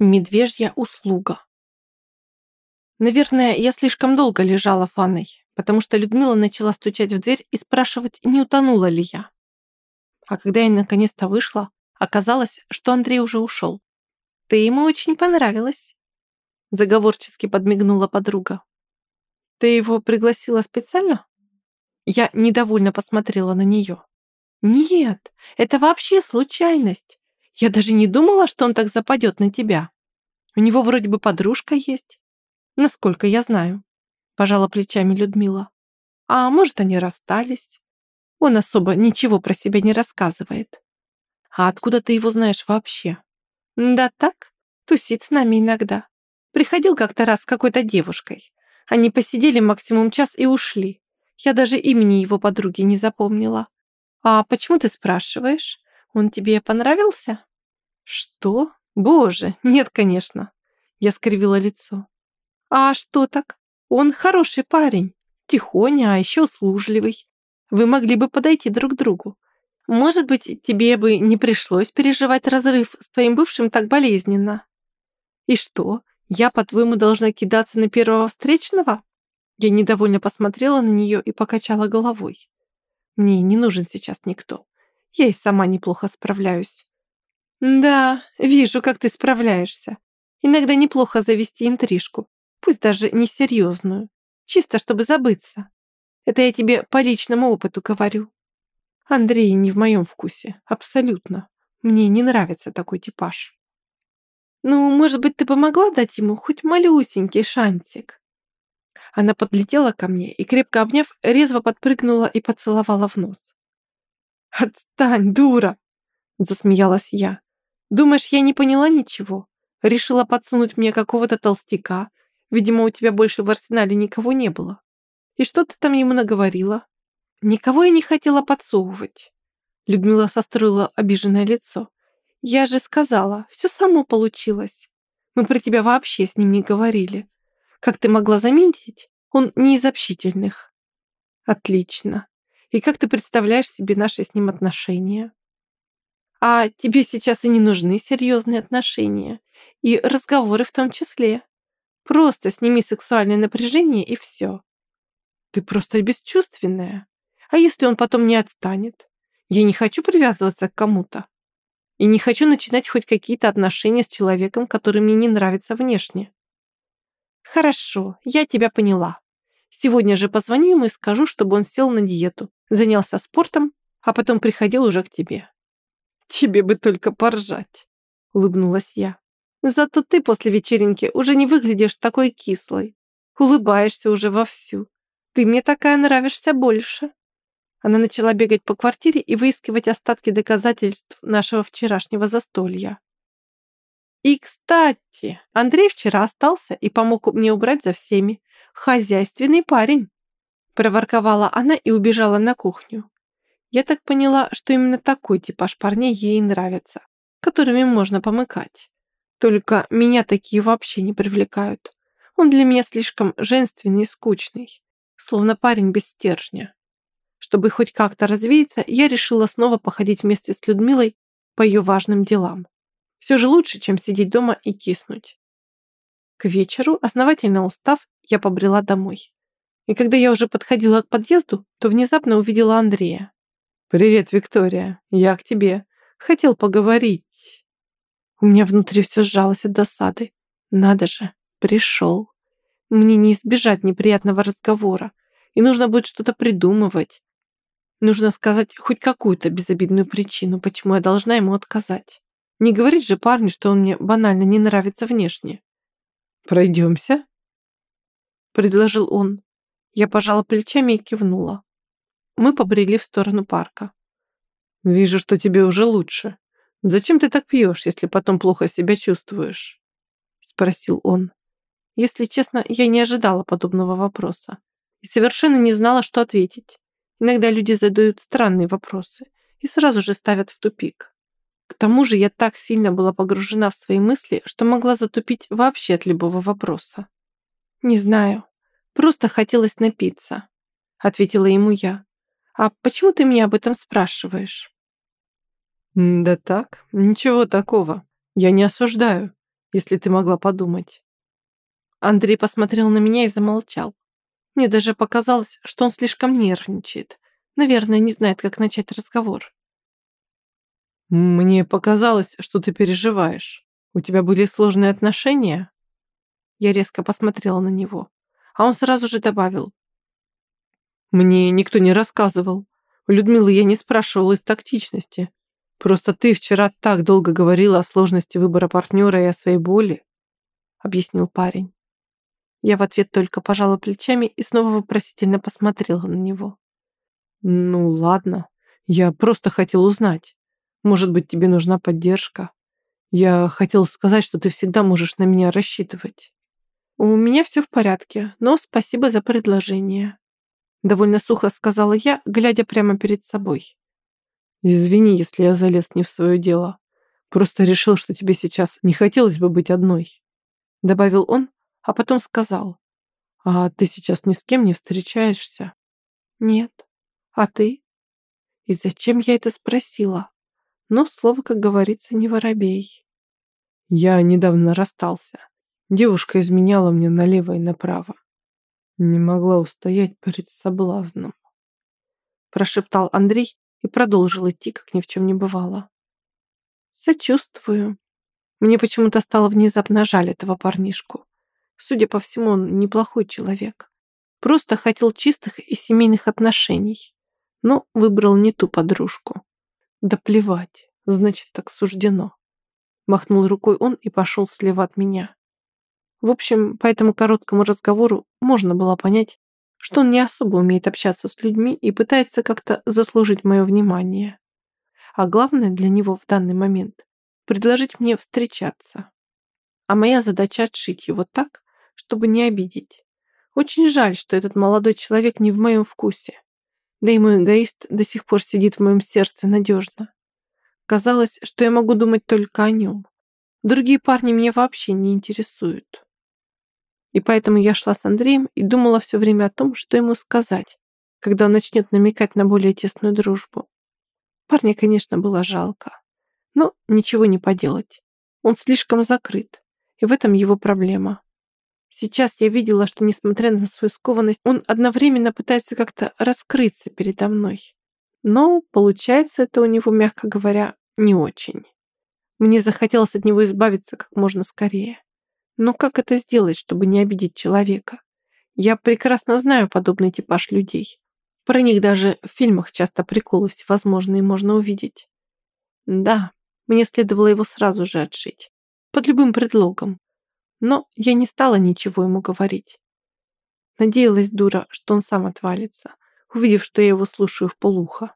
Медвежья услуга. Наверное, я слишком долго лежала в ванной, потому что Людмила начала стучать в дверь и спрашивать, не утонула ли я. А когда я наконец-то вышла, оказалось, что Андрей уже ушел. «Ты ему очень понравилась», — заговорчески подмигнула подруга. «Ты его пригласила специально?» Я недовольно посмотрела на нее. «Нет, это вообще случайность. Я даже не думала, что он так западет на тебя. У него вроде бы подружка есть. Насколько я знаю. Пожала плечами Людмила. А может, они расстались? Он особо ничего про себя не рассказывает. А откуда ты его знаешь вообще? Да так, тусит с нами иногда. Приходил как-то раз с какой-то девушкой. Они посидели максимум час и ушли. Я даже имени его подруги не запомнила. А почему ты спрашиваешь? Он тебе понравился? Что? Боже, нет, конечно. Я скривила лицо. А что так? Он хороший парень. Тихоня, а еще услужливый. Вы могли бы подойти друг к другу. Может быть, тебе бы не пришлось переживать разрыв с твоим бывшим так болезненно. И что, я, по-твоему, должна кидаться на первого встречного? Я недовольно посмотрела на нее и покачала головой. Мне не нужен сейчас никто. Я и сама неплохо справляюсь. Да, вижу, как ты справляешься. Иногда неплохо завести интрижку, пусть даже несерьезную, чисто чтобы забыться. Это я тебе по личному опыту говорю. Андрей не в моем вкусе, абсолютно. Мне не нравится такой типаж. Ну, может быть, ты помогла дать ему хоть малюсенький шансик? Она подлетела ко мне и, крепко обняв, резво подпрыгнула и поцеловала в нос. «Отстань, дура!» – засмеялась я. «Думаешь, я не поняла ничего? Решила подсунуть мне какого-то толстяка. Видимо, у тебя больше в арсенале никого не было. И что ты там ему наговорила?» «Никого я не хотела подсовывать». Людмила состроила обиженное лицо. «Я же сказала, все само получилось. Мы про тебя вообще с ним не говорили. Как ты могла заметить, он не из общительных». «Отлично. И как ты представляешь себе наши с ним отношения? А тебе сейчас и не нужны серьезные отношения. И разговоры в том числе. Просто сними сексуальное напряжение и все. Ты просто бесчувственная. А если он потом не отстанет? Я не хочу привязываться к кому-то. И не хочу начинать хоть какие-то отношения с человеком, который мне не нравится внешне. Хорошо, я тебя поняла. Сегодня же позвоню ему и скажу, чтобы он сел на диету занялся спортом, а потом приходил уже к тебе. Тебе бы только поржать, улыбнулась я. Зато ты после вечеринки уже не выглядишь такой кислой. Улыбаешься уже вовсю. Ты мне такая нравишься больше. Она начала бегать по квартире и выискивать остатки доказательств нашего вчерашнего застолья. И, кстати, Андрей вчера остался и помог мне убрать за всеми. Хозяйственный парень проворковала она и убежала на кухню. Я так поняла, что именно такой типаж парней ей нравится, которыми можно помыкать. Только меня такие вообще не привлекают. Он для меня слишком женственный и скучный, словно парень без стержня. Чтобы хоть как-то развеяться, я решила снова походить вместе с Людмилой по ее важным делам. Все же лучше, чем сидеть дома и киснуть. К вечеру, основательно устав, я побрела домой. И когда я уже подходила к подъезду, то внезапно увидела Андрея. «Привет, Виктория. Я к тебе. Хотел поговорить». У меня внутри все сжалось от досады. Надо же, пришел. Мне не избежать неприятного разговора. И нужно будет что-то придумывать. Нужно сказать хоть какую-то безобидную причину, почему я должна ему отказать. Не говорить же парню, что он мне банально не нравится внешне. «Пройдемся?» предложил он. Я пожала плечами и кивнула. Мы побрели в сторону парка. «Вижу, что тебе уже лучше. Зачем ты так пьешь, если потом плохо себя чувствуешь?» Спросил он. Если честно, я не ожидала подобного вопроса и совершенно не знала, что ответить. Иногда люди задают странные вопросы и сразу же ставят в тупик. К тому же я так сильно была погружена в свои мысли, что могла затупить вообще от любого вопроса. «Не знаю», Просто хотелось напиться», — ответила ему я. «А почему ты меня об этом спрашиваешь?» «Да так, ничего такого. Я не осуждаю. если ты могла подумать. Андрей посмотрел на меня и замолчал. Мне даже показалось, что он слишком нервничает. Наверное, не знает, как начать разговор. Мне показалось, что ты переживаешь. У тебя были сложные отношения? Я резко посмотрела на него, а он сразу же добавил. Мне никто не рассказывал. У Людмилы я не спрашивала из тактичности. Просто ты вчера так долго говорила о сложности выбора партнера и о своей боли, объяснил парень. Я в ответ только пожала плечами и снова вопросительно посмотрела на него. Ну ладно, я просто хотел узнать. Может быть, тебе нужна поддержка? Я хотел сказать, что ты всегда можешь на меня рассчитывать. У меня все в порядке, но спасибо за предложение. Довольно сухо сказала я, глядя прямо перед собой. Извини, если я залез не в свое дело. Просто решил, что тебе сейчас не хотелось бы быть одной. Добавил он, а потом сказал. А ты сейчас ни с кем не встречаешься? Нет. А ты? И зачем я это спросила? Но слово, как говорится, не воробей. Я недавно расстался. Девушка изменяла мне налево и направо. Не могла устоять перед соблазном. Прошептал Андрей и продолжил идти, как ни в чем не бывало. Сочувствую. Мне почему-то стало внезапно жаль этого парнишку. Судя по всему, он неплохой человек. Просто хотел чистых и семейных отношений, но выбрал не ту подружку. Да плевать, значит, так суждено. Махнул рукой он и пошел слева от меня. В общем, по этому короткому разговору можно было понять, что он не особо умеет общаться с людьми и пытается как-то заслужить мое внимание. А главное для него в данный момент – предложить мне встречаться. А моя задача – отшить его так, чтобы не обидеть. Очень жаль, что этот молодой человек не в моем вкусе. Да и мой эгоист до сих пор сидит в моем сердце надежно. Казалось, что я могу думать только о нем. Другие парни меня вообще не интересуют. И поэтому я шла с Андреем и думала все время о том, что ему сказать, когда он начнет намекать на более тесную дружбу. Парня, конечно, было жалко. Но ничего не поделать. Он слишком закрыт, и в этом его проблема. Сейчас я видела, что, несмотря на свою скованность, он одновременно пытается как-то раскрыться передо мной. Но получается это у него, мягко говоря, не очень. Мне захотелось от него избавиться как можно скорее. Но как это сделать, чтобы не обидеть человека? Я прекрасно знаю подобный типаж людей. Про них даже в фильмах часто приколы всевозможные можно увидеть. Да, мне следовало его сразу же отшить. Под любым предлогом. Но я не стала ничего ему говорить. Надеялась, дура, что он сам отвалится, увидев, что я его слушаю в полухо.